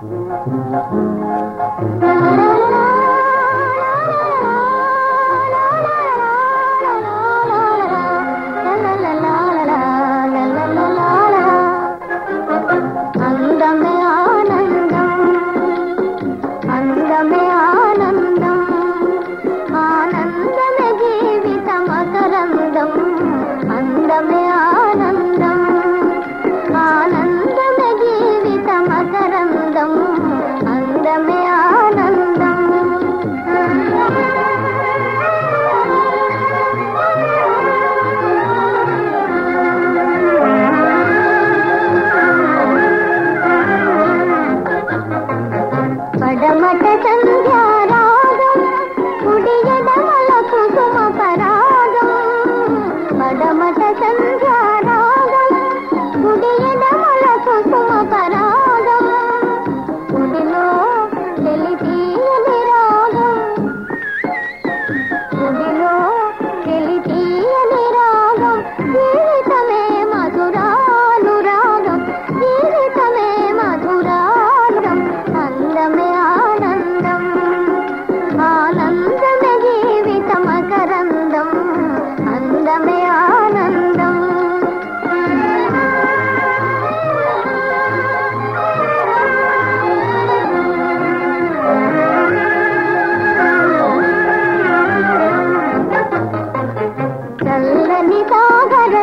Thank you.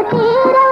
तेरा